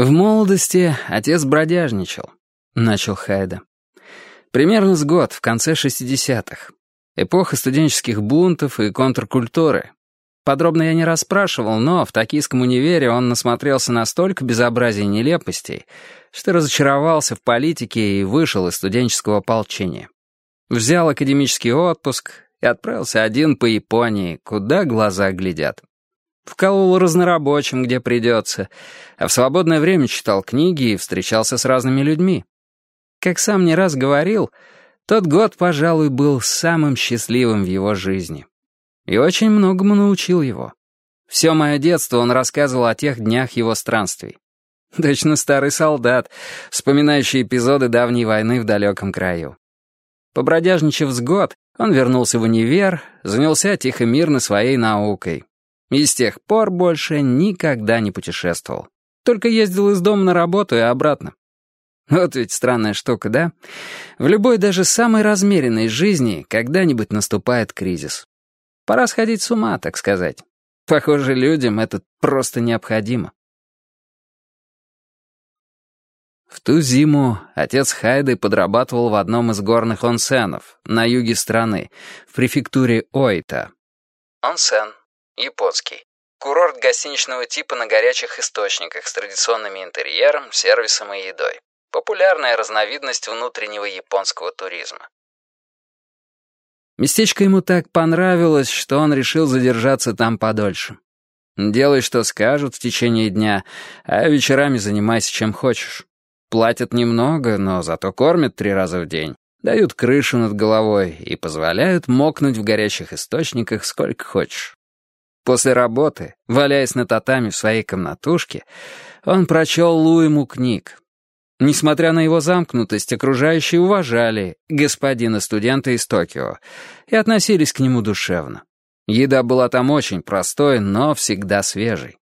В молодости отец бродяжничал, начал Хайда. Примерно с год, в конце 60-х. Эпоха студенческих бунтов и контркультуры. Подробно я не расспрашивал, но в Токийском универе он насмотрелся настолько безобразий и нелепостей, что разочаровался в политике и вышел из студенческого ополчения. Взял академический отпуск, и отправился один по Японии, куда глаза глядят. Вкалывал разнорабочим, где придется, а в свободное время читал книги и встречался с разными людьми. Как сам не раз говорил, тот год, пожалуй, был самым счастливым в его жизни. И очень многому научил его. Все мое детство он рассказывал о тех днях его странствий. Точно старый солдат, вспоминающий эпизоды давней войны в далеком краю. Побродяжничав с год, он вернулся в универ, занялся тихо-мирно своей наукой. И с тех пор больше никогда не путешествовал. Только ездил из дома на работу и обратно. Вот ведь странная штука, да? В любой даже самой размеренной жизни когда-нибудь наступает кризис. Пора сходить с ума, так сказать. Похоже, людям это просто необходимо. В ту зиму отец Хайды подрабатывал в одном из горных онсенов на юге страны, в префектуре Оита. Онсен, японский. Курорт гостиничного типа на горячих источниках с традиционными интерьером, сервисом и едой. Популярная разновидность внутреннего японского туризма. Местечко ему так понравилось, что он решил задержаться там подольше. Делай, что скажут в течение дня, а вечерами занимайся чем хочешь. Платят немного, но зато кормят три раза в день, дают крышу над головой и позволяют мокнуть в горячих источниках сколько хочешь. После работы, валяясь на татами в своей комнатушке, он прочел Луиму книг. Несмотря на его замкнутость, окружающие уважали господина-студента из Токио и относились к нему душевно. Еда была там очень простой, но всегда свежей.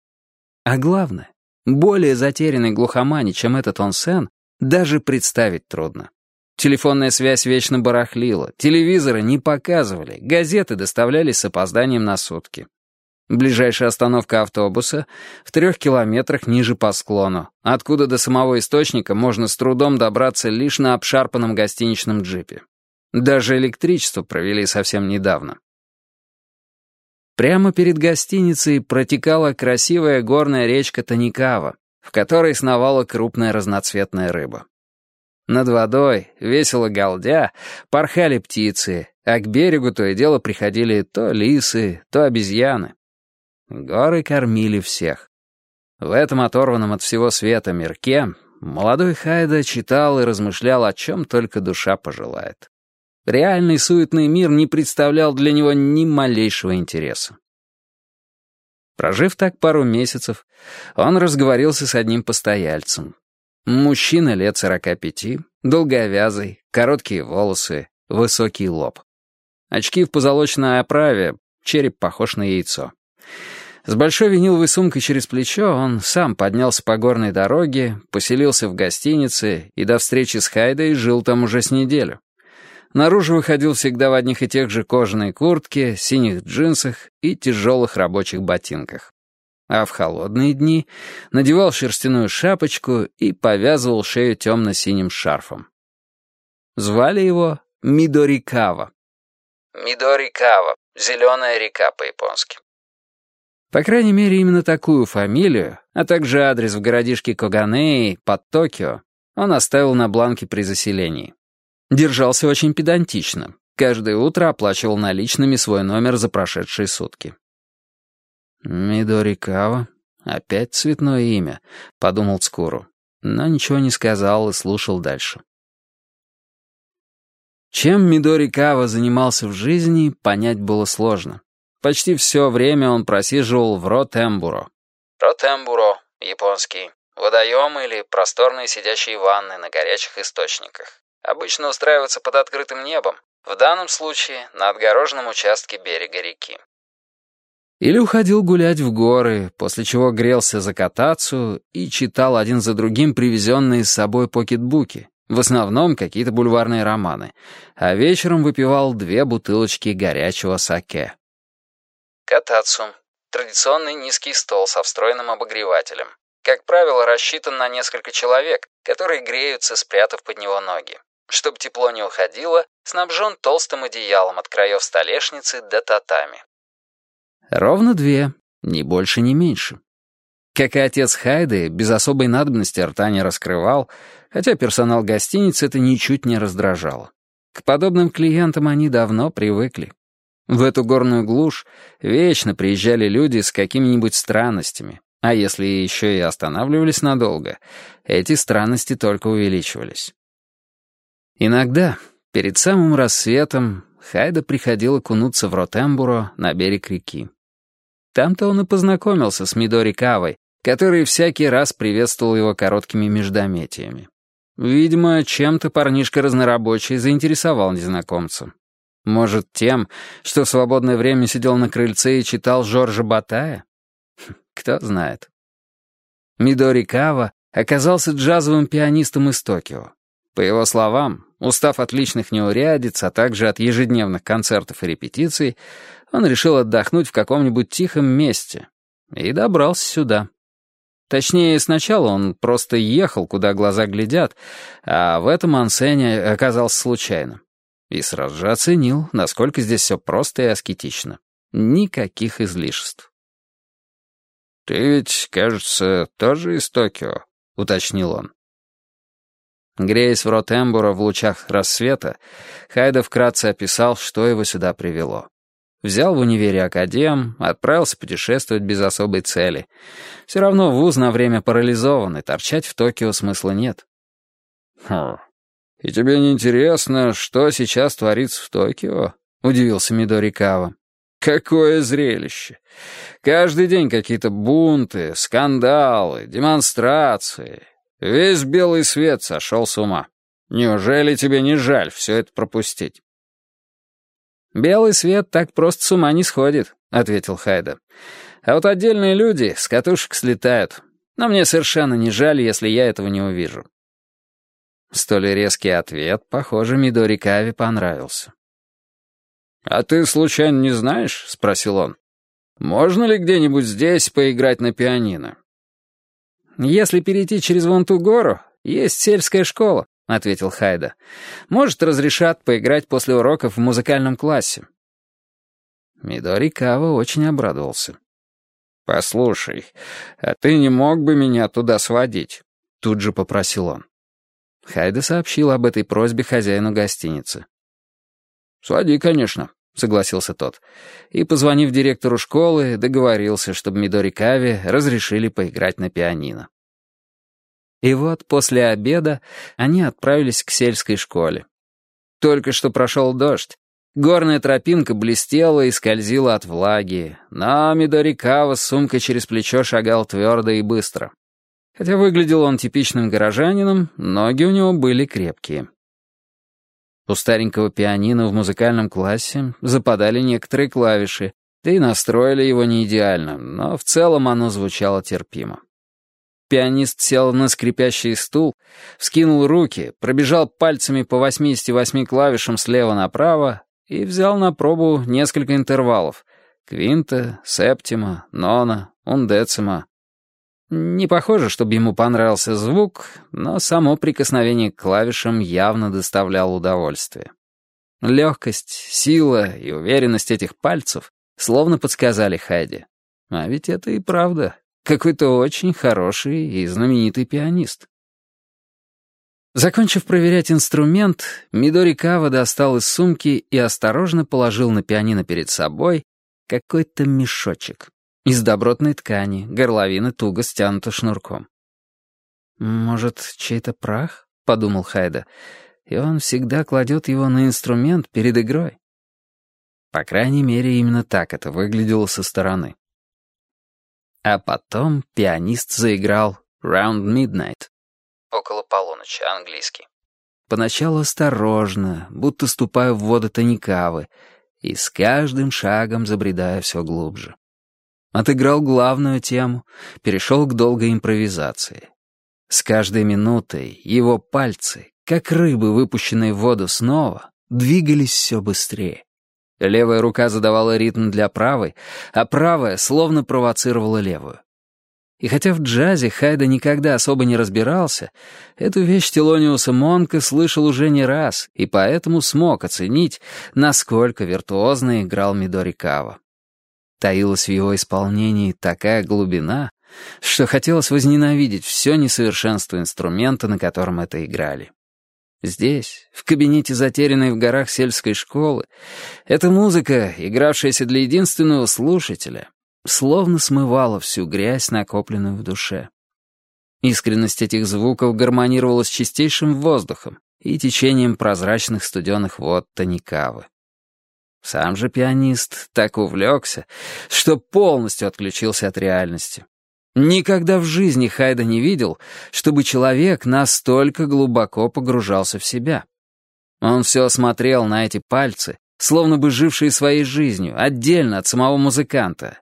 А главное, более затерянной глухомани, чем этот онсен, даже представить трудно. Телефонная связь вечно барахлила, телевизоры не показывали, газеты доставлялись с опозданием на сутки. Ближайшая остановка автобуса в трех километрах ниже по склону, откуда до самого источника можно с трудом добраться лишь на обшарпанном гостиничном джипе. Даже электричество провели совсем недавно. Прямо перед гостиницей протекала красивая горная речка Таникава, в которой сновала крупная разноцветная рыба. Над водой, весело галдя, порхали птицы, а к берегу то и дело приходили то лисы, то обезьяны. Горы кормили всех. В этом оторванном от всего света мирке молодой Хайда читал и размышлял, о чем только душа пожелает. Реальный суетный мир не представлял для него ни малейшего интереса. Прожив так пару месяцев, он разговорился с одним постояльцем. Мужчина лет сорока пяти, долговязый, короткие волосы, высокий лоб. Очки в позолоченной оправе, череп похож на яйцо. С большой виниловой сумкой через плечо он сам поднялся по горной дороге, поселился в гостинице и до встречи с Хайдой жил там уже с неделю. Наружу выходил всегда в одних и тех же кожаной куртке, синих джинсах и тяжелых рабочих ботинках. А в холодные дни надевал шерстяную шапочку и повязывал шею темно-синим шарфом. Звали его Мидорикава. Мидорикава. Зеленая река по-японски. По крайней мере, именно такую фамилию, а также адрес в городишке Коганеи под Токио он оставил на бланке при заселении. Держался очень педантично. Каждое утро оплачивал наличными свой номер за прошедшие сутки. «Мидорикава? Опять цветное имя», — подумал Цкуру. Но ничего не сказал и слушал дальше. Чем Мидорикава занимался в жизни, понять было сложно. Почти все время он просиживал в Ротембуро. Ротембуро, японский. Водоемы или просторные сидящие ванны на горячих источниках. Обычно устраиваются под открытым небом, в данном случае на отгороженном участке берега реки. Или уходил гулять в горы, после чего грелся за катацию и читал один за другим привезенные с собой покетбуки, в основном какие-то бульварные романы, а вечером выпивал две бутылочки горячего саке. Катацу. Традиционный низкий стол со встроенным обогревателем. Как правило, рассчитан на несколько человек, которые греются, спрятав под него ноги. Чтобы тепло не уходило, снабжен толстым одеялом от краев столешницы до татами. Ровно две, ни больше, ни меньше. Как и отец Хайды, без особой надобности рта не раскрывал, хотя персонал гостиницы это ничуть не раздражало. К подобным клиентам они давно привыкли. В эту горную глушь вечно приезжали люди с какими-нибудь странностями, а если еще и останавливались надолго, эти странности только увеличивались. Иногда, перед самым рассветом, Хайда приходил окунуться в Ротембуро на берег реки. Там-то он и познакомился с Мидори Кавой, который всякий раз приветствовал его короткими междометиями. Видимо, чем-то парнишка разнорабочий заинтересовал незнакомца. Может, тем, что в свободное время сидел на крыльце и читал Жоржа Батая? Хм, кто знает. Мидори Кава оказался джазовым пианистом из Токио. По его словам, устав от личных неурядиц, а также от ежедневных концертов и репетиций, он решил отдохнуть в каком-нибудь тихом месте и добрался сюда. Точнее, сначала он просто ехал, куда глаза глядят, а в этом ансене оказался случайно. И сразу же оценил, насколько здесь все просто и аскетично. Никаких излишеств. «Ты ведь, кажется, тоже из Токио», — уточнил он. Греясь в Ротембуро в лучах рассвета, Хайда вкратце описал, что его сюда привело. Взял в универе академ, отправился путешествовать без особой цели. Все равно вуз на время парализован, и торчать в Токио смысла нет. «Хм, и тебе не интересно, что сейчас творится в Токио?» — удивился Мидори Кава. «Какое зрелище! Каждый день какие-то бунты, скандалы, демонстрации. Весь белый свет сошел с ума. Неужели тебе не жаль все это пропустить?» «Белый свет так просто с ума не сходит», — ответил Хайда. «А вот отдельные люди с катушек слетают. Но мне совершенно не жаль, если я этого не увижу». Столь резкий ответ, похоже, Мидори Кави понравился. «А ты, случайно, не знаешь?» — спросил он. «Можно ли где-нибудь здесь поиграть на пианино?» «Если перейти через вон ту гору, есть сельская школа», — ответил Хайда. «Может, разрешат поиграть после уроков в музыкальном классе». Мидори Кава очень обрадовался. «Послушай, а ты не мог бы меня туда сводить?» — тут же попросил он. Хайда сообщил об этой просьбе хозяину гостиницы. «Своди, конечно», — согласился тот. И, позвонив директору школы, договорился, чтобы Мидори Каве разрешили поиграть на пианино. И вот после обеда они отправились к сельской школе. Только что прошел дождь. Горная тропинка блестела и скользила от влаги, но Мидори Кава с сумкой через плечо шагал твердо и быстро. Хотя выглядел он типичным горожанином, ноги у него были крепкие. У старенького пианино в музыкальном классе западали некоторые клавиши, да и настроили его не идеально, но в целом оно звучало терпимо. Пианист сел на скрипящий стул, вскинул руки, пробежал пальцами по 88 клавишам слева направо и взял на пробу несколько интервалов — квинта, септима, нона, ундецима, не похоже, чтобы ему понравился звук, но само прикосновение к клавишам явно доставляло удовольствие. Легкость, сила и уверенность этих пальцев словно подсказали Хайди. А ведь это и правда. Какой-то очень хороший и знаменитый пианист. Закончив проверять инструмент, Мидори Кава достал из сумки и осторожно положил на пианино перед собой какой-то мешочек. Из добротной ткани, горловина туго стянута шнурком. «Может, чей-то прах?» — подумал Хайда. «И он всегда кладет его на инструмент перед игрой». По крайней мере, именно так это выглядело со стороны. А потом пианист заиграл «Round Midnight». Около полуночи, английский. Поначалу осторожно, будто ступая в воды Таникавы, и с каждым шагом забредая все глубже. Отыграл главную тему, перешел к долгой импровизации. С каждой минутой его пальцы, как рыбы, выпущенные в воду снова, двигались все быстрее. Левая рука задавала ритм для правой, а правая словно провоцировала левую. И хотя в джазе Хайда никогда особо не разбирался, эту вещь Телониуса Монка слышал уже не раз, и поэтому смог оценить, насколько виртуозно играл Мидори Кава. Таилась в его исполнении такая глубина, что хотелось возненавидеть все несовершенство инструмента, на котором это играли. Здесь, в кабинете затерянной в горах сельской школы, эта музыка, игравшаяся для единственного слушателя, словно смывала всю грязь, накопленную в душе. Искренность этих звуков гармонировала с чистейшим воздухом и течением прозрачных студенных вод Таникавы. Сам же пианист так увлекся, что полностью отключился от реальности. Никогда в жизни Хайда не видел, чтобы человек настолько глубоко погружался в себя. Он все смотрел на эти пальцы, словно бы жившие своей жизнью, отдельно от самого музыканта,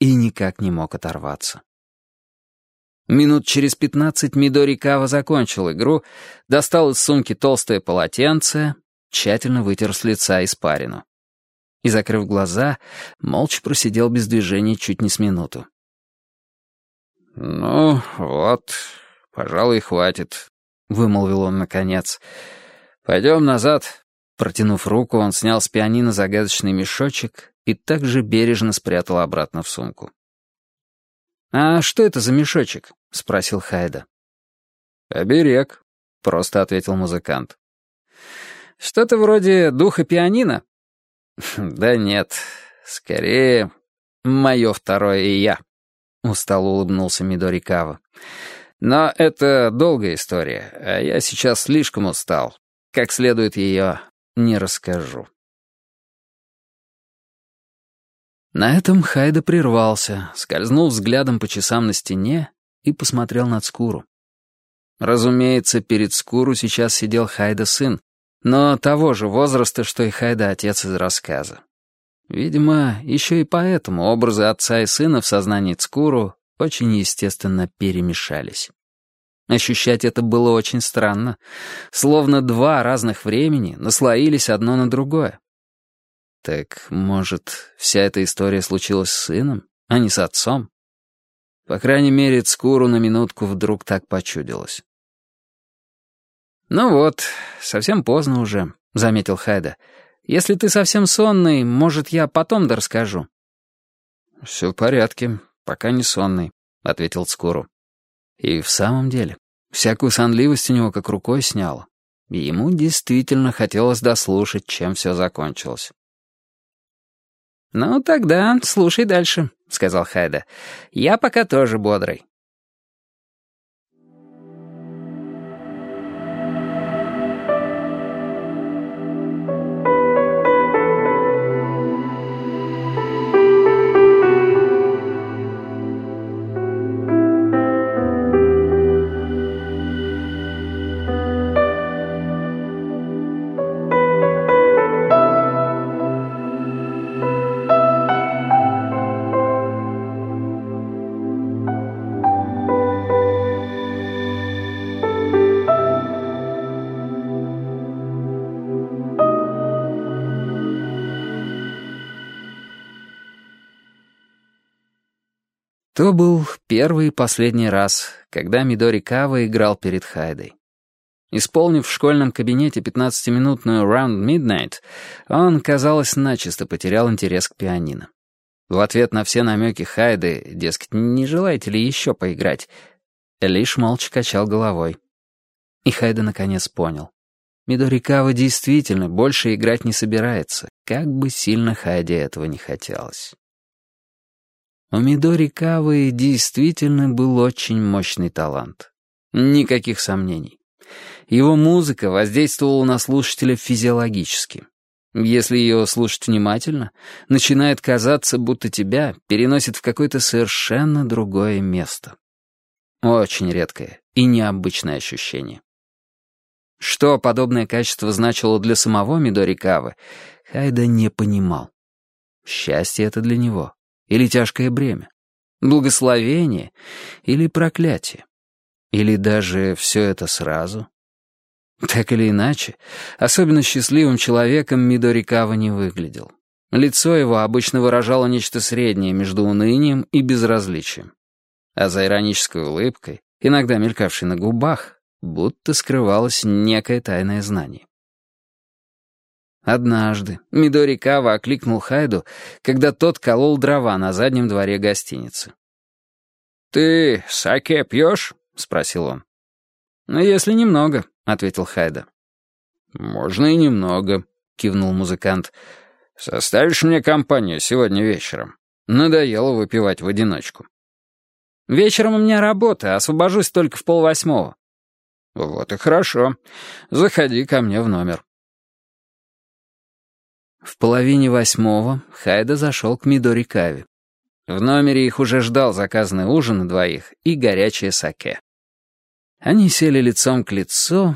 и никак не мог оторваться. Минут через пятнадцать Мидори Кава закончил игру, достал из сумки толстое полотенце, тщательно вытер с лица испарину. И, закрыв глаза, молча просидел без движения чуть не с минуту. «Ну, вот, пожалуй, хватит», — вымолвил он наконец. «Пойдем назад». Протянув руку, он снял с пианино загадочный мешочек и также бережно спрятал обратно в сумку. «А что это за мешочек?» — спросил Хайда. «Оберег», — просто ответил музыкант. «Что-то вроде духа пианино?» «Да нет, скорее, мое второе и я». Устало улыбнулся Мидори Кава. «Но это долгая история, а я сейчас слишком устал. Как следует ее не расскажу». На этом Хайда прервался, скользнул взглядом по часам на стене и посмотрел над Скуру. Разумеется, перед Скуру сейчас сидел Хайда сын, но того же возраста, что и Хайда отец из рассказа. Видимо, еще и поэтому образы отца и сына в сознании Цкуру очень естественно перемешались. Ощущать это было очень странно, словно два разных времени наслоились одно на другое. Так, может, вся эта история случилась с сыном, а не с отцом? По крайней мере, Цкуру на минутку вдруг так почудилось. «Ну вот, совсем поздно уже», — заметил Хайда. Если ты совсем сонный, может, я потом да расскажу». «Все в порядке, пока не сонный», — ответил Скуру. И в самом деле, всякую сонливость у него как рукой сняло. И ему действительно хотелось дослушать, чем все закончилось. «Ну, тогда слушай дальше», — сказал Хайда. «Я пока тоже бодрый. То был первый и последний раз, когда Мидори Кава играл перед Хайдой. Исполнив в школьном кабинете 15-минутную «Round Midnight», он, казалось, начисто потерял интерес к пианино. В ответ на все намеки Хайды, дескать, не желаете ли еще поиграть, лишь молча качал головой. И Хайда наконец понял. Мидори Кава действительно больше играть не собирается, как бы сильно Хайде этого не хотелось. У Мидори Кавы действительно был очень мощный талант. Никаких сомнений. Его музыка воздействовала на слушателя физиологически. Если ее слушать внимательно, начинает казаться, будто тебя переносит в какое-то совершенно другое место. Очень редкое и необычное ощущение. Что подобное качество значило для самого Мидори Кавы, Хайда не понимал. Счастье это для него или тяжкое бремя? Благословение или проклятие? Или даже все это сразу? Так или иначе, особенно счастливым человеком Мидорикава не выглядел. Лицо его обычно выражало нечто среднее между унынием и безразличием. А за иронической улыбкой, иногда мелькавшей на губах, будто скрывалось некое тайное знание. Однажды Мидори Кава окликнул Хайду, когда тот колол дрова на заднем дворе гостиницы. «Ты саке пьешь?» — спросил он. «Ну, если немного», — ответил Хайда. «Можно и немного», — кивнул музыкант. «Составишь мне компанию сегодня вечером? Надоело выпивать в одиночку». «Вечером у меня работа, освобожусь только в полвосьмого». «Вот и хорошо. Заходи ко мне в номер». В половине восьмого Хайда зашел к Мидори Кави. В номере их уже ждал заказанный ужин на двоих и горячее саке. Они сели лицом к лицу,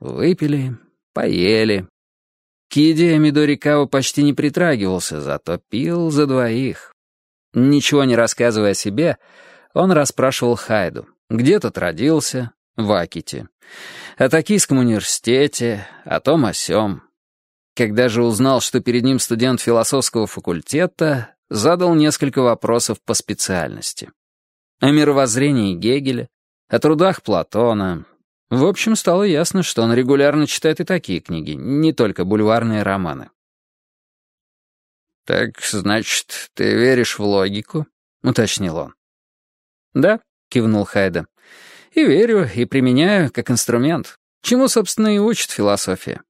выпили, поели. К еде Мидори Кава почти не притрагивался, зато пил за двоих. Ничего не рассказывая о себе, он расспрашивал Хайду, где тот родился, в Аките, о Токийском университете, о том о сём. Когда же узнал, что перед ним студент философского факультета, задал несколько вопросов по специальности. О мировоззрении Гегеля, о трудах Платона. В общем, стало ясно, что он регулярно читает и такие книги, не только бульварные романы. «Так, значит, ты веришь в логику?» — уточнил он. «Да», — кивнул Хайда. «И верю, и применяю как инструмент. Чему, собственно, и учит философия».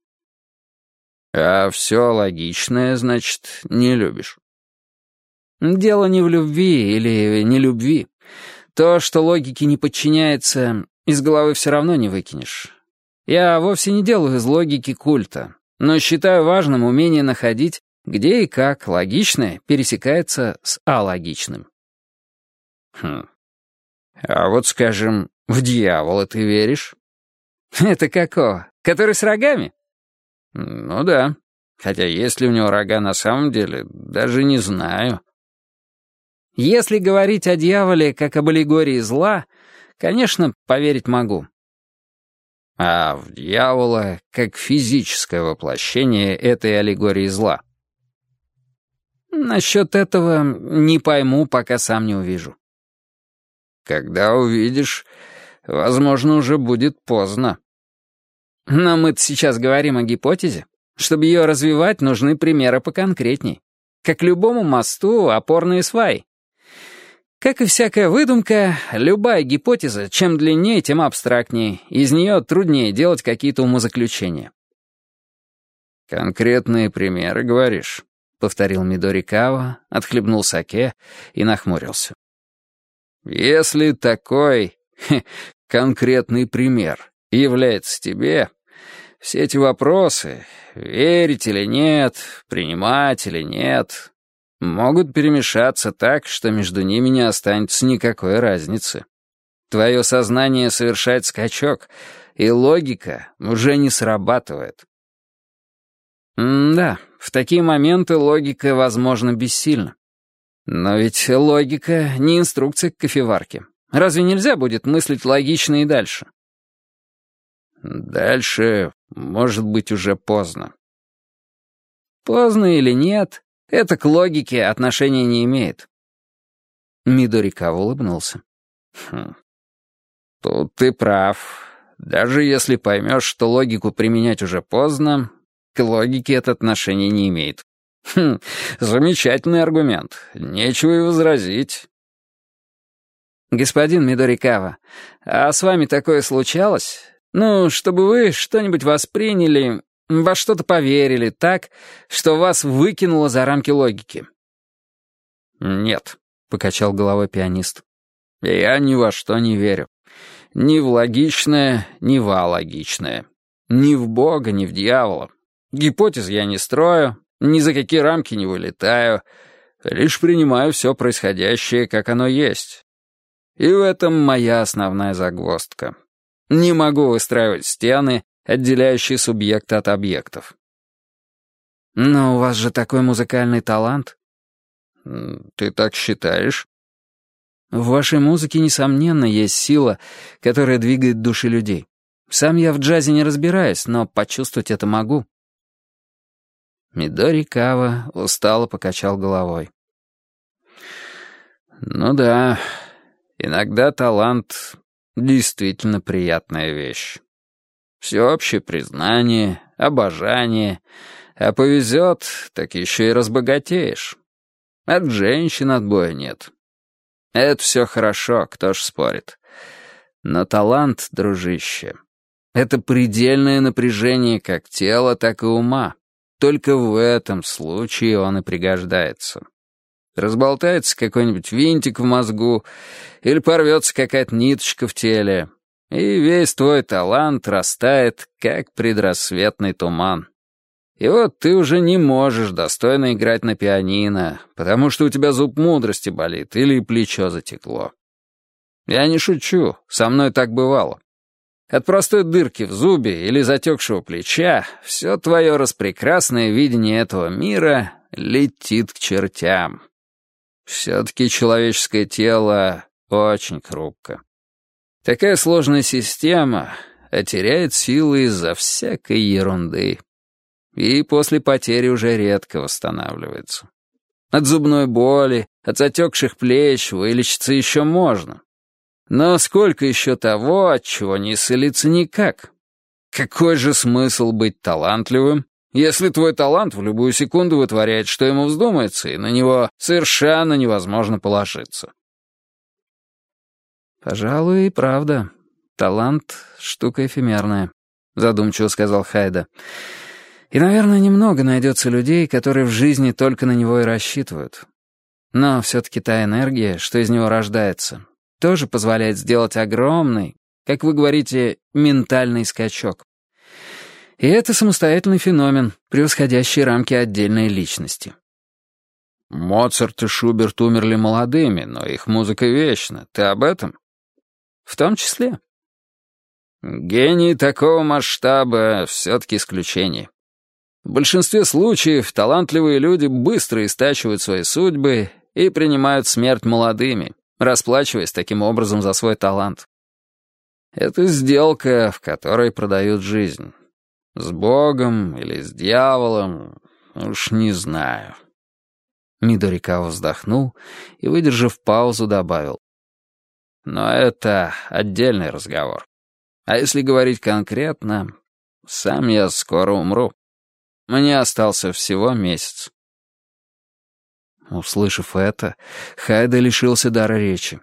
«А все логичное, значит, не любишь?» «Дело не в любви или не любви. То, что логике не подчиняется, из головы все равно не выкинешь. Я вовсе не делаю из логики культа, но считаю важным умение находить, где и как логичное пересекается с алогичным. Хм. А вот, скажем, в дьявола ты веришь? Это какого? Который с рогами? Ну да. Хотя есть ли у него рога на самом деле, даже не знаю. Если говорить о дьяволе как об аллегории зла, конечно, поверить могу. А в дьявола как физическое воплощение этой аллегории зла. Насчет этого не пойму, пока сам не увижу. Когда увидишь, возможно, уже будет поздно. Но мы-то сейчас говорим о гипотезе. Чтобы ее развивать, нужны примеры поконкретней. Как любому мосту опорные сваи. Как и всякая выдумка, любая гипотеза, чем длиннее, тем абстрактнее, из нее труднее делать какие-то умозаключения. «Конкретные примеры, говоришь?» — повторил Мидори Кава, отхлебнул саке и нахмурился. «Если такой хе, конкретный пример является тебе, все эти вопросы, верить или нет, принимать или нет, могут перемешаться так, что между ними не останется никакой разницы. Твое сознание совершает скачок, и логика уже не срабатывает. М да, в такие моменты логика, возможно, бессильна. Но ведь логика — не инструкция к кофеварке. Разве нельзя будет мыслить логично и дальше? Дальше, может быть, уже поздно. Поздно или нет, это к логике отношения не имеет. Мидорикава улыбнулся. Хм. Тут ты прав. Даже если поймешь, что логику применять уже поздно, к логике это отношение не имеет. Хм, замечательный аргумент. Нечего и возразить. Господин Мидорикава, а с вами такое случалось? Ну, чтобы вы что-нибудь восприняли во что-то поверили так, что вас выкинуло за рамки логики». «Нет», — покачал головой пианист. «Я ни во что не верю. Ни в логичное, ни в алогичное. Ни в Бога, ни в дьявола. Гипотез я не строю, ни за какие рамки не вылетаю. Лишь принимаю все происходящее, как оно есть. И в этом моя основная загвоздка. Не могу выстраивать стены, отделяющие субъекты от объектов. «Но у вас же такой музыкальный талант». «Ты так считаешь?» «В вашей музыке, несомненно, есть сила, которая двигает души людей. Сам я в джазе не разбираюсь, но почувствовать это могу». Мидори Кава устало покачал головой. «Ну да, иногда талант — действительно приятная вещь. Всеобщее признание, обожание, а повезет, так еще и разбогатеешь. От женщин отбоя нет. Это все хорошо, кто ж спорит. Но талант, дружище, это предельное напряжение как тела, так и ума. Только в этом случае он и пригождается. Разболтается какой-нибудь винтик в мозгу или порвется какая-то ниточка в теле, и весь твой талант растает, как предрассветный туман. И вот ты уже не можешь достойно играть на пианино, потому что у тебя зуб мудрости болит или плечо затекло. Я не шучу, со мной так бывало. От простой дырки в зубе или затекшего плеча все твое распрекрасное видение этого мира летит к чертям. Все-таки человеческое тело очень хрупко. Такая сложная система, а теряет силы из-за всякой ерунды. И после потери уже редко восстанавливается. От зубной боли, от затекших плеч вылечиться еще можно. Но сколько еще того, от чего не исцелиться никак? Какой же смысл быть талантливым, если твой талант в любую секунду вытворяет, что ему вздумается, и на него совершенно невозможно положиться? «Пожалуй, и правда. Талант — штука эфемерная», — задумчиво сказал Хайда. «И, наверное, немного найдется людей, которые в жизни только на него и рассчитывают. Но все-таки та энергия, что из него рождается, тоже позволяет сделать огромный, как вы говорите, ментальный скачок. И это самостоятельный феномен, превосходящий рамки отдельной личности. Моцарт и Шуберт умерли молодыми, но их музыка вечна. Ты об этом? В том числе. Гений такого масштаба все-таки исключение. В большинстве случаев талантливые люди быстро истачивают свои судьбы и принимают смерть молодыми, расплачиваясь таким образом за свой талант. Это сделка, в которой продают жизнь. С Богом или с дьяволом, уж не знаю. Мидорикаwa вздохнул и, выдержав паузу, добавил. Но это отдельный разговор. А если говорить конкретно, сам я скоро умру. Мне остался всего месяц. Услышав это, Хайда лишился дара речи.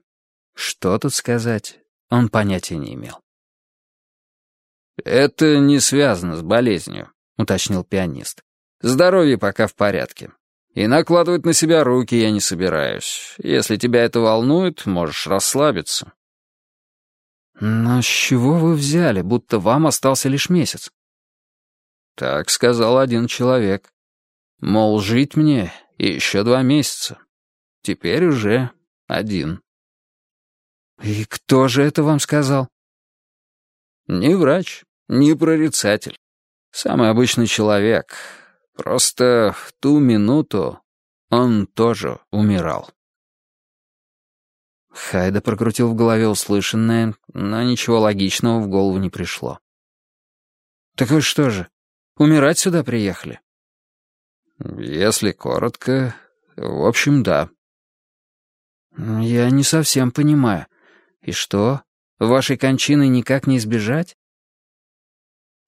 Что тут сказать, он понятия не имел. «Это не связано с болезнью», — уточнил пианист. «Здоровье пока в порядке. И накладывать на себя руки я не собираюсь. Если тебя это волнует, можешь расслабиться». «Но с чего вы взяли, будто вам остался лишь месяц?» «Так сказал один человек. Мол, жить мне еще два месяца. Теперь уже один». «И кто же это вам сказал?» «Не врач, не прорицатель. Самый обычный человек. Просто в ту минуту он тоже умирал». Хайда прокрутил в голове услышанное, но ничего логичного в голову не пришло. «Так вы что же, умирать сюда приехали?» «Если коротко, в общем, да». «Я не совсем понимаю. И что, вашей кончины никак не избежать?»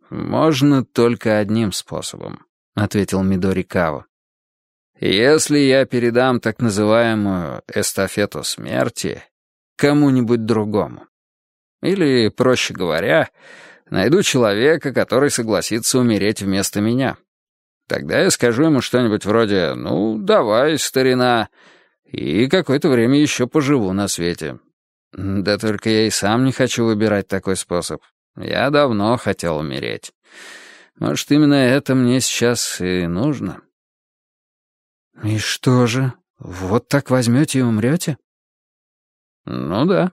«Можно только одним способом», — ответил Мидори Кава. «Если я передам так называемую эстафету смерти кому-нибудь другому. Или, проще говоря, найду человека, который согласится умереть вместо меня. Тогда я скажу ему что-нибудь вроде «Ну, давай, старина», и какое-то время еще поживу на свете. Да только я и сам не хочу выбирать такой способ. Я давно хотел умереть. Может, именно это мне сейчас и нужно. И что же, вот так возьмете и умрете? Ну да.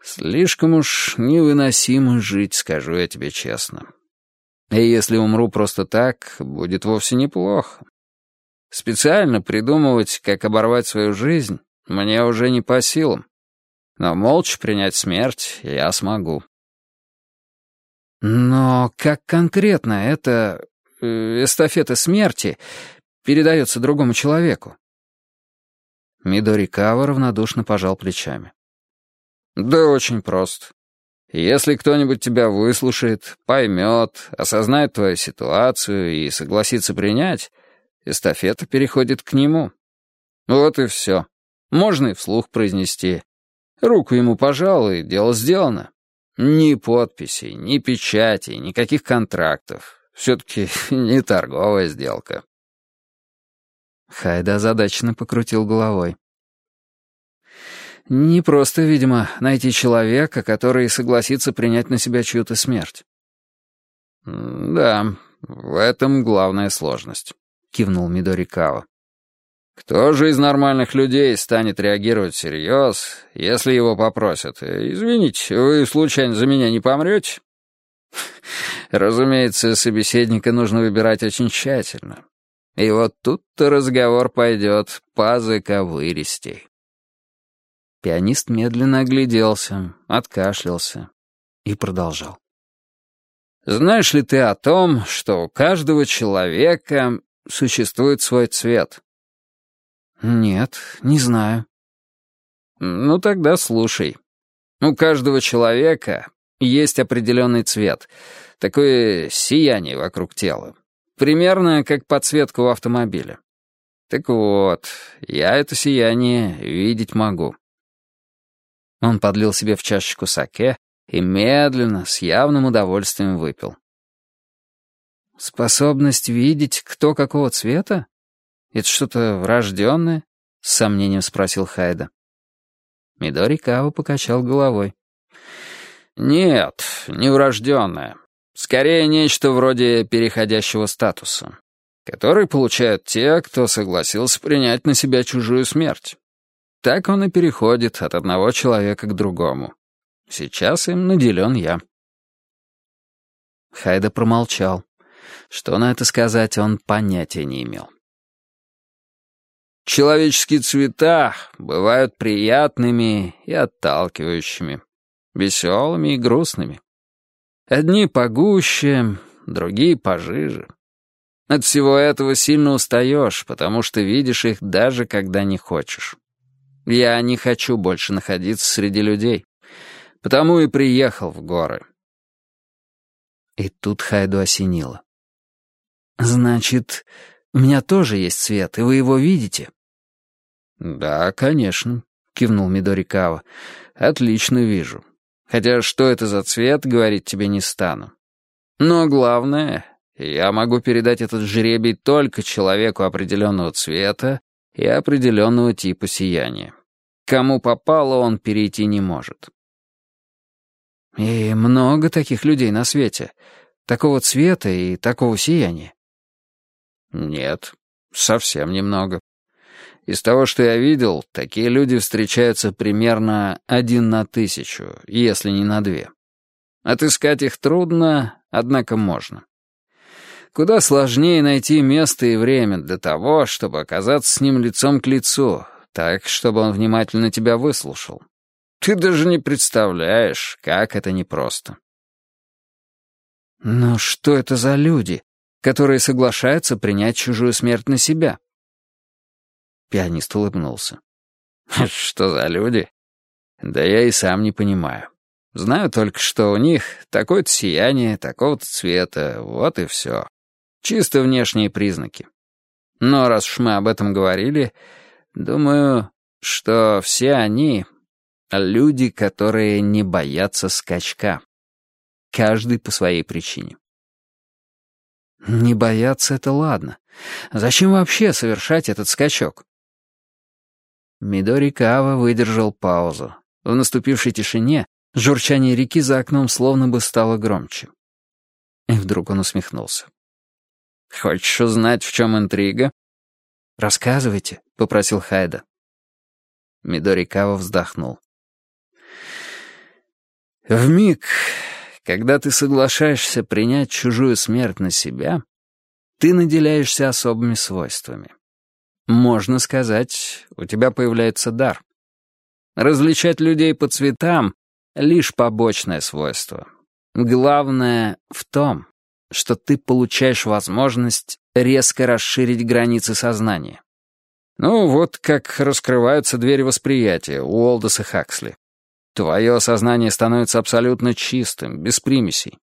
Слишком уж невыносимо жить, скажу я тебе честно. И если умру просто так, будет вовсе неплохо. Специально придумывать, как оборвать свою жизнь, мне уже не по силам. Но молча принять смерть я смогу. Но как конкретно это... э, эстафета смерти передается другому человеку?» Мидори Кава равнодушно пожал плечами. «Да очень просто. Если кто-нибудь тебя выслушает, поймет, осознает твою ситуацию и согласится принять, эстафета переходит к нему. Вот и все. Можно и вслух произнести. Руку ему пожал, и дело сделано. Ни подписей, ни печатей, никаких контрактов. Все-таки не торговая сделка. Хайда озадаченно покрутил головой. Не просто, видимо, найти человека, который согласится принять на себя чью-то смерть. «Да, в этом главная сложность», — кивнул Мидори Као. «Кто же из нормальных людей станет реагировать всерьез, если его попросят? Извините, вы случайно за меня не помрете?» Разумеется, собеседника нужно выбирать очень тщательно. И вот тут-то разговор пойдет по заковыристей. Пианист медленно огляделся, откашлялся и продолжал. «Знаешь ли ты о том, что у каждого человека существует свой цвет?» «Нет, не знаю». «Ну тогда слушай. У каждого человека есть определенный цвет, такое сияние вокруг тела. Примерно как подсветка у автомобиля. Так вот, я это сияние видеть могу. Он подлил себе в чашечку саке и медленно, с явным удовольствием выпил. «Способность видеть, кто какого цвета? Это что-то врожденное?» — с сомнением спросил Хайда. Мидори Кава покачал головой. «Нет, не врожденное. Скорее, нечто вроде переходящего статуса, который получают те, кто согласился принять на себя чужую смерть. Так он и переходит от одного человека к другому. Сейчас им наделен я. Хайда промолчал. Что на это сказать, он понятия не имел. Человеческие цвета бывают приятными и отталкивающими, веселыми и грустными. Одни погуще, другие пожиже. От всего этого сильно устаешь, потому что видишь их даже когда не хочешь. Я не хочу больше находиться среди людей, потому и приехал в горы. И тут Хайду осенило. «Значит, у меня тоже есть свет, и вы его видите?» «Да, конечно», — кивнул Мидори Кава. «Отлично вижу. Хотя что это за цвет, говорить тебе не стану. Но главное, я могу передать этот жребий только человеку определенного цвета и определенного типа сияния. Кому попало, он перейти не может. И много таких людей на свете. Такого цвета и такого сияния. Нет, совсем немного. Из того, что я видел, такие люди встречаются примерно один на тысячу, если не на две. Отыскать их трудно, однако можно. Куда сложнее найти место и время для того, чтобы оказаться с ним лицом к лицу, так, чтобы он внимательно тебя выслушал. Ты даже не представляешь, как это непросто. Но что это за люди, которые соглашаются принять чужую смерть на себя? Пианист улыбнулся. Что за люди? Да я и сам не понимаю. Знаю только, что у них такое-то сияние, такого-то цвета, вот и все. Чисто внешние признаки. Но раз уж мы об этом говорили, думаю, что все они — люди, которые не боятся скачка. Каждый по своей причине. Не бояться — это ладно. Зачем вообще совершать этот скачок? Мидори Кава выдержал паузу. В наступившей тишине журчание реки за окном словно бы стало громче. И вдруг он усмехнулся. «Хочешь узнать, в чем интрига?» «Рассказывайте», — попросил Хайда. Мидори Кава вздохнул. «В миг, когда ты соглашаешься принять чужую смерть на себя, ты наделяешься особыми свойствами. Можно сказать, у тебя появляется дар. Различать людей по цветам — лишь побочное свойство. Главное в том, что ты получаешь возможность резко расширить границы сознания. Ну, вот как раскрываются двери восприятия у Олдоса Хаксли. Твое сознание становится абсолютно чистым, без примесей.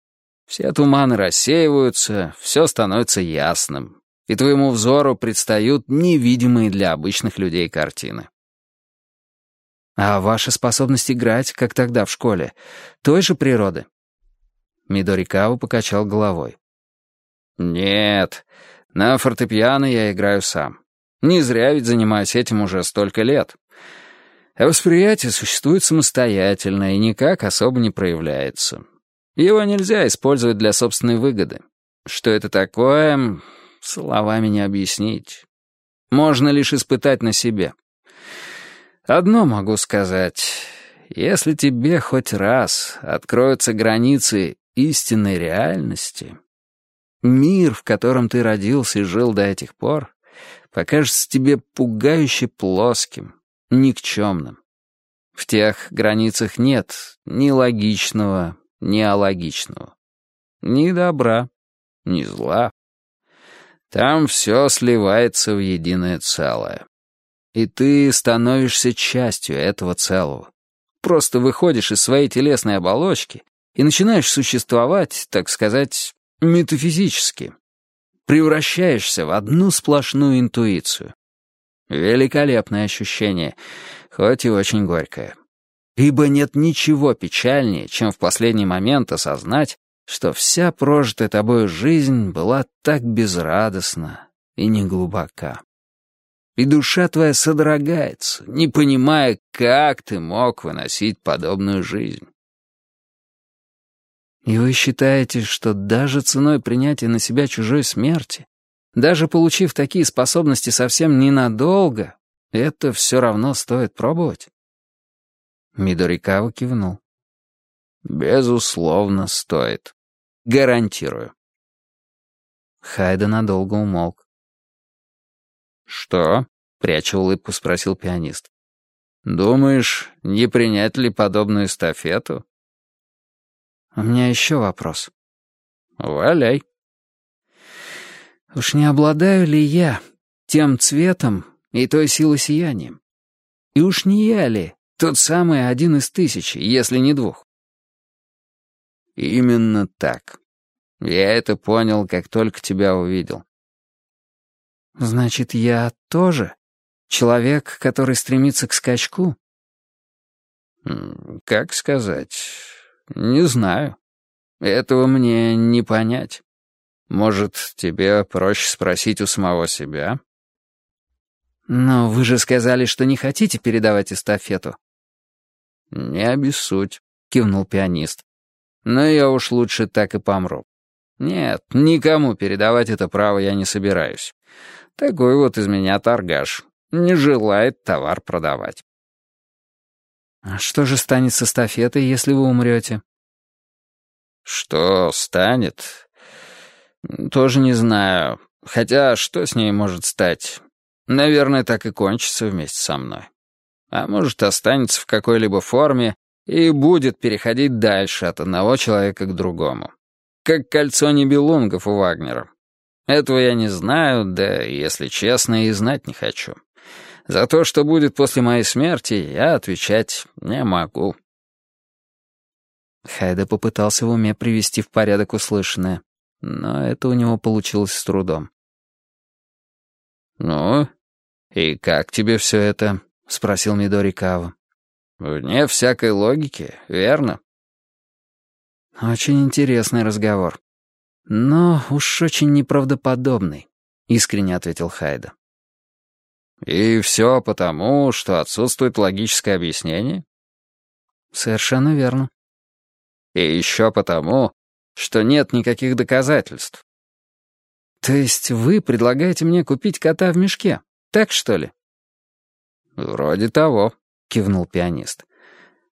Все туманы рассеиваются, все становится ясным, и твоему взору предстают невидимые для обычных людей картины. А ваша способность играть, как тогда в школе, той же природы? Мидори Кава покачал головой. «Нет, на фортепиано я играю сам. Не зря ведь занимаюсь этим уже столько лет. А восприятие существует самостоятельно и никак особо не проявляется. Его нельзя использовать для собственной выгоды. Что это такое, словами не объяснить. Можно лишь испытать на себе. Одно могу сказать. Если тебе хоть раз откроются границы истинной реальности, мир, в котором ты родился и жил до этих пор, покажется тебе пугающе плоским, никчемным. В тех границах нет ни логичного, ни алогичного, ни добра, ни зла. Там все сливается в единое целое. И ты становишься частью этого целого. Просто выходишь из своей телесной оболочки и начинаешь существовать, так сказать, метафизически. Превращаешься в одну сплошную интуицию. Великолепное ощущение, хоть и очень горькое. Ибо нет ничего печальнее, чем в последний момент осознать, что вся прожитая тобой жизнь была так безрадостна и неглубока. И душа твоя содрогается, не понимая, как ты мог выносить подобную жизнь. И вы считаете, что даже ценой принятия на себя чужой смерти, даже получив такие способности совсем ненадолго, это все равно стоит пробовать? Мидорикава кивнул. «Безусловно, стоит. Гарантирую». Хайда надолго умолк. «Что?» — пряча улыбку, спросил пианист. «Думаешь, не принять ли подобную эстафету?» «У меня еще вопрос». «Валяй». «Уж не обладаю ли я тем цветом и той силой сияния? И уж не я ли тот самый один из тысячи, если не двух?» «Именно так. Я это понял, как только тебя увидел». «Значит, я тоже человек, который стремится к скачку?» «Как сказать? Не знаю. Этого мне не понять. Может, тебе проще спросить у самого себя?» «Но вы же сказали, что не хотите передавать эстафету». «Не обессудь», — кивнул пианист. «Но я уж лучше так и помру. Нет, никому передавать это право я не собираюсь. Такой вот из меня торгаш. Не желает товар продавать». «А что же станет с эстафетой, если вы умрете?» «Что станет?» «Тоже не знаю. Хотя что с ней может стать? Наверное, так и кончится вместе со мной. А может, останется в какой-либо форме и будет переходить дальше от одного человека к другому. Как кольцо небелунгов у Вагнера. Этого я не знаю, да, если честно, и знать не хочу. За то, что будет после моей смерти, я отвечать не могу». Хайда попытался в уме привести в порядок услышанное, но это у него получилось с трудом. «Ну, и как тебе все это?» — спросил Мидори Кава. «Вне всякой логики, верно?» «Очень интересный разговор. Но уж очень неправдоподобный», — искренне ответил Хайда. «И все потому, что отсутствует логическое объяснение?» «Совершенно верно». «И еще потому, что нет никаких доказательств». «То есть вы предлагаете мне купить кота в мешке, так что ли?» «Вроде того», — кивнул пианист.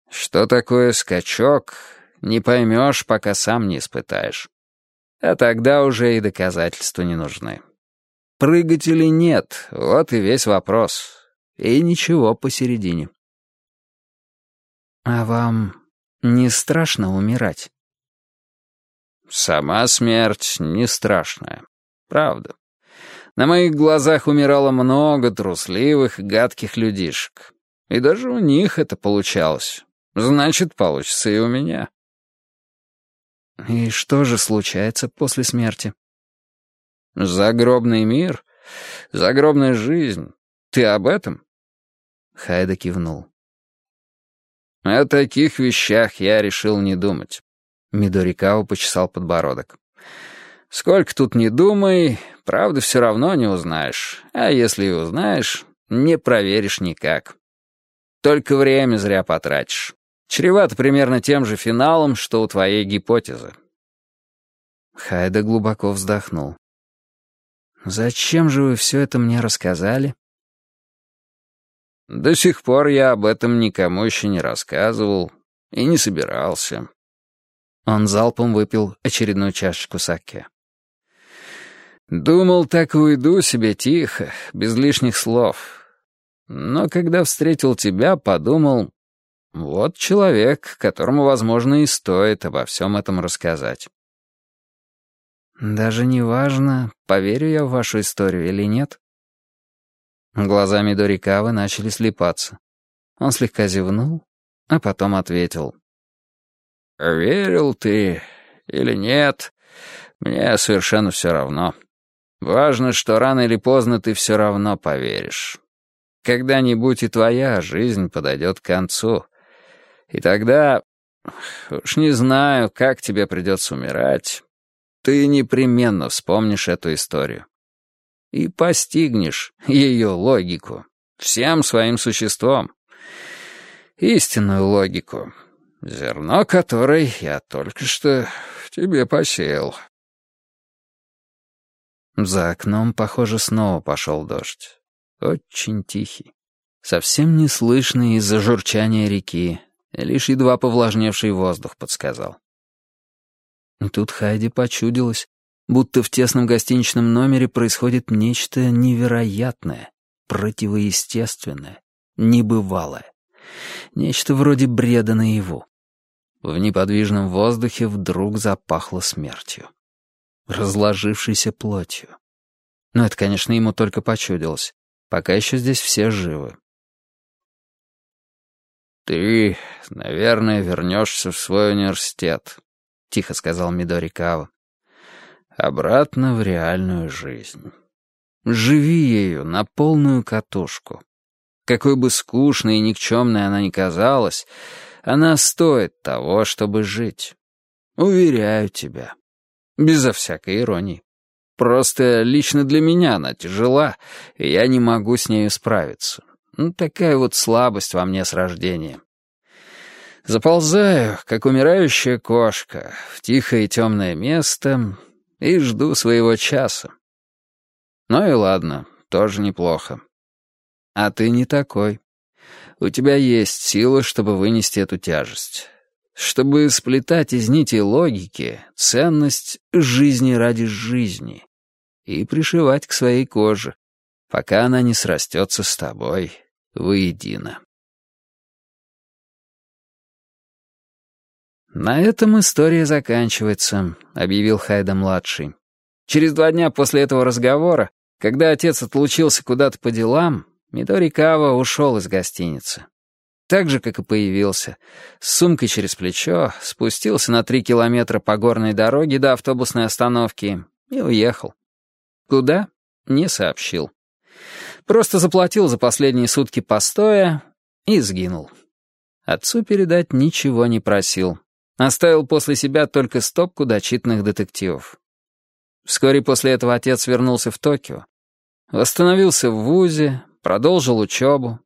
«Что такое скачок, не поймешь, пока сам не испытаешь. А тогда уже и доказательства не нужны. Прыгать или нет, вот и весь вопрос. И ничего посередине». «А вам не страшно умирать?» Сама смерть не страшная. Правда. На моих глазах умирало много трусливых, гадких людишек. И даже у них это получалось. Значит, получится и у меня. И что же случается после смерти? Загробный мир, загробная жизнь. Ты об этом? Хайда кивнул. О таких вещах я решил не думать. Мидорикао почесал подбородок. Сколько тут не думай, правда все равно не узнаешь. А если и узнаешь, не проверишь никак. Только время зря потратишь. Чревато примерно тем же финалом, что у твоей гипотезы. Хайда глубоко вздохнул. «Зачем же вы все это мне рассказали?» «До сих пор я об этом никому еще не рассказывал и не собирался». Он залпом выпил очередную чашечку саке. «Думал, так уйду себе тихо, без лишних слов. Но когда встретил тебя, подумал, вот человек, которому, возможно, и стоит обо всем этом рассказать». «Даже не важно, поверю я в вашу историю или нет». Глазами Дорикавы начали слепаться. Он слегка зевнул, а потом ответил. «Верил ты или нет, мне совершенно все равно. Важно, что рано или поздно ты все равно поверишь. Когда-нибудь и твоя жизнь подойдет к концу. И тогда, уж не знаю, как тебе придется умирать, ты непременно вспомнишь эту историю. И постигнешь ее логику. Всем своим существом. Истинную логику. Зерно которой я только что тебе посеял. За окном, похоже, снова пошел дождь. Очень тихий. Совсем не слышный из-за журчания реки. Лишь едва повлажневший воздух подсказал. И тут Хайди почудилось, будто в тесном гостиничном номере происходит нечто невероятное, противоестественное, небывалое. Нечто вроде бреда наяву. В неподвижном воздухе вдруг запахло смертью. Разложившейся плотью. Но это, конечно, ему только почудилось. Пока еще здесь все живы. «Ты, наверное, вернешься в свой университет», — тихо сказал Мидори Кава. «Обратно в реальную жизнь. Живи ею на полную катушку. Какой бы скучной и никчемной она ни казалась, она стоит того, чтобы жить. Уверяю тебя. Безо всякой иронии. Просто лично для меня она тяжела, и я не могу с нею справиться. Ну, такая вот слабость во мне с рождения. Заползаю, как умирающая кошка, в тихое и темное место и жду своего часа. Ну и ладно, тоже неплохо. А ты не такой. У тебя есть сила, чтобы вынести эту тяжесть. Чтобы сплетать из нитей логики ценность жизни ради жизни и пришивать к своей коже, пока она не срастется с тобой воедино. «На этом история заканчивается», — объявил Хайда-младший. Через два дня после этого разговора, когда отец отлучился куда-то по делам, Мидори Кава ушел из гостиницы. Так же, как и появился, с сумкой через плечо, спустился на три километра по горной дороге до автобусной остановки и уехал. Куда? Не сообщил. Просто заплатил за последние сутки постоя и сгинул. Отцу передать ничего не просил. Оставил после себя только стопку дочитанных детективов. Вскоре после этого отец вернулся в Токио. Восстановился в ВУЗе, продолжил учебу.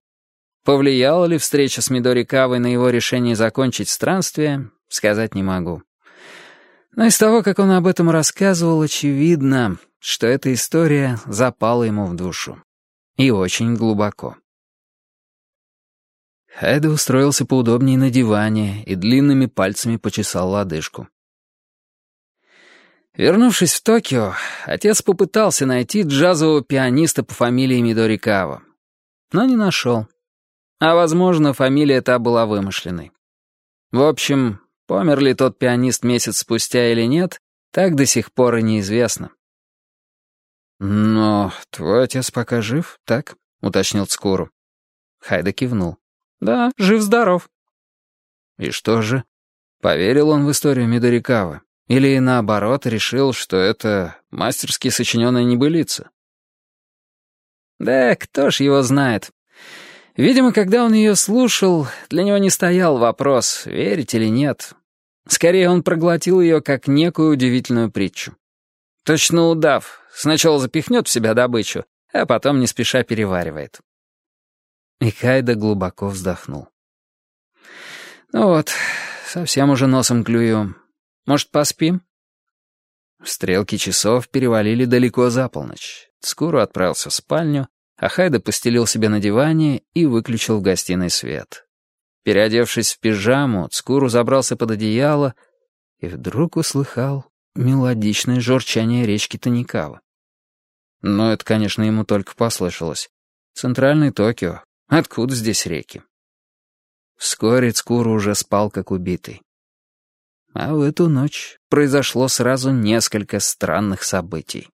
Повлияла ли встреча с Мидори Кавой на его решение закончить странствие, сказать не могу. Но из того, как он об этом рассказывал, очевидно, что эта история запала ему в душу. И очень глубоко. Хайда устроился поудобнее на диване и длинными пальцами почесал лодыжку. Вернувшись в Токио, отец попытался найти джазового пианиста по фамилии Мидори Кава, но не нашел. А, возможно, фамилия та была вымышленной. В общем, помер ли тот пианист месяц спустя или нет, Так до сих пор и неизвестно. «Но твой отец пока жив, так?» — уточнил Цкуру. Хайда кивнул. «Да, жив-здоров». «И что же? Поверил он в историю Мидорикавы? Или, наоборот, решил, что это мастерски сочиненная небылица?» «Да кто ж его знает. Видимо, когда он ее слушал, для него не стоял вопрос, верить или нет. Скорее, он проглотил ее как некую удивительную притчу. Точно удав, сначала запихнет в себя добычу, а потом не спеша переваривает. И Кайда глубоко вздохнул. «Ну вот, совсем уже носом клюю. Может, поспим?» Стрелки часов перевалили далеко за полночь. Скуру отправился в спальню, а Хайда постелил себе на диване и выключил в гостиной свет. Переодевшись в пижаму, Цкуру забрался под одеяло и вдруг услыхал мелодичное журчание речки Таникава. Но это, конечно, ему только послышалось. Центральный Токио. Откуда здесь реки? Вскоре Цкуру уже спал, как убитый. А в эту ночь произошло сразу несколько странных событий.